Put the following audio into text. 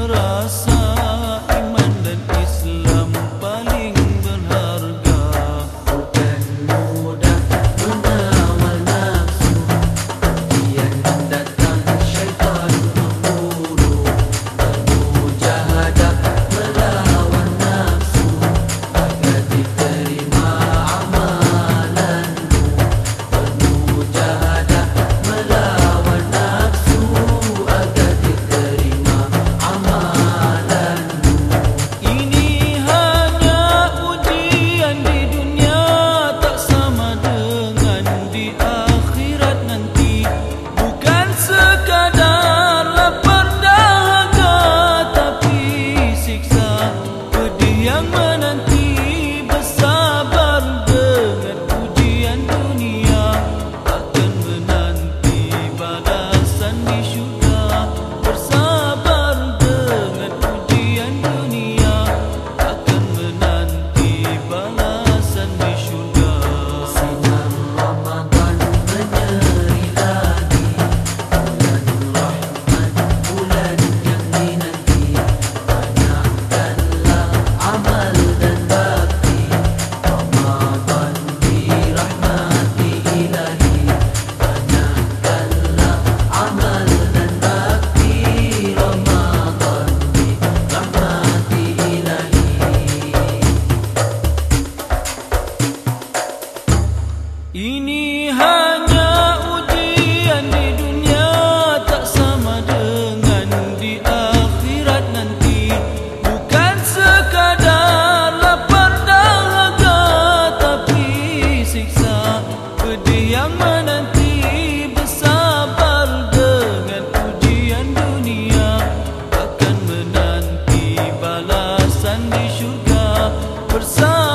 coração. di surga bersama